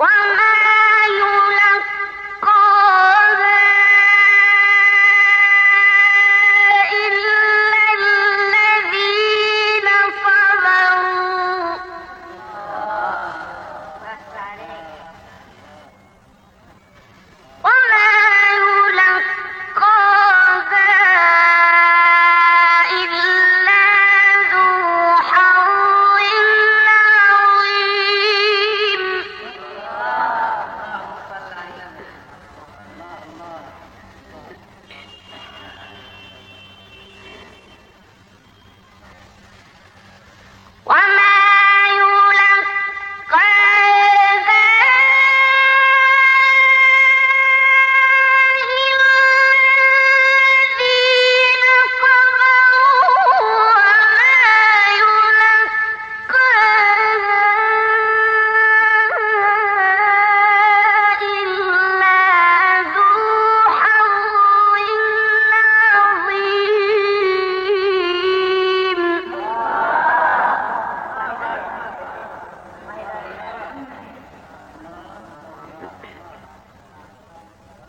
Wow!